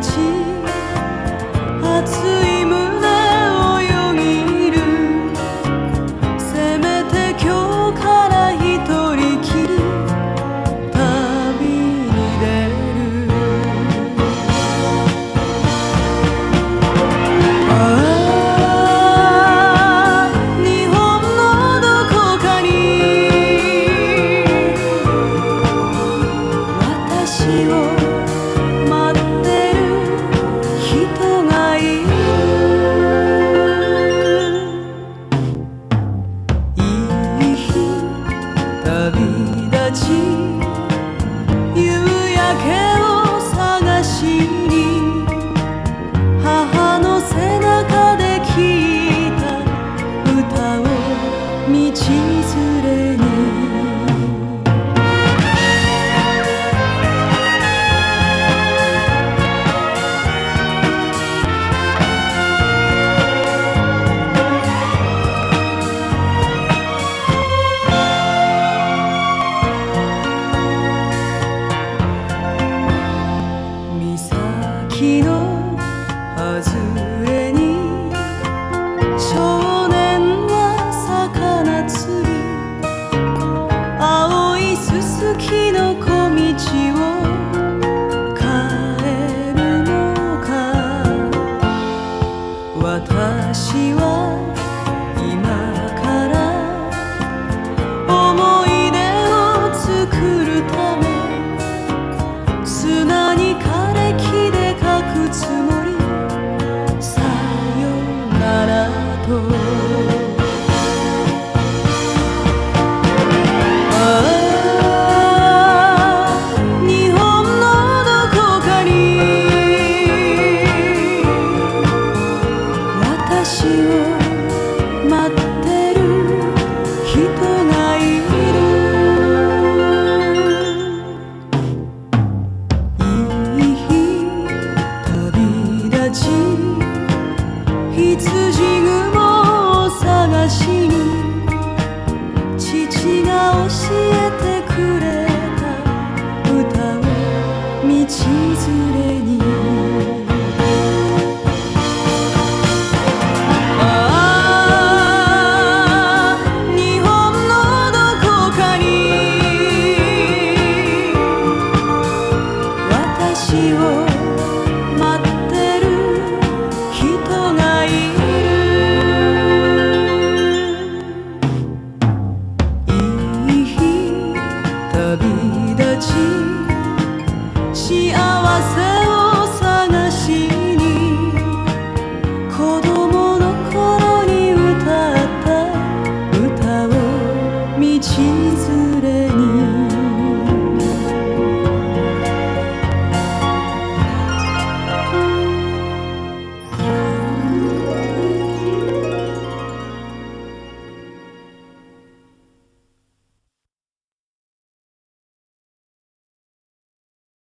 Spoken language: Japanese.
情木の外れに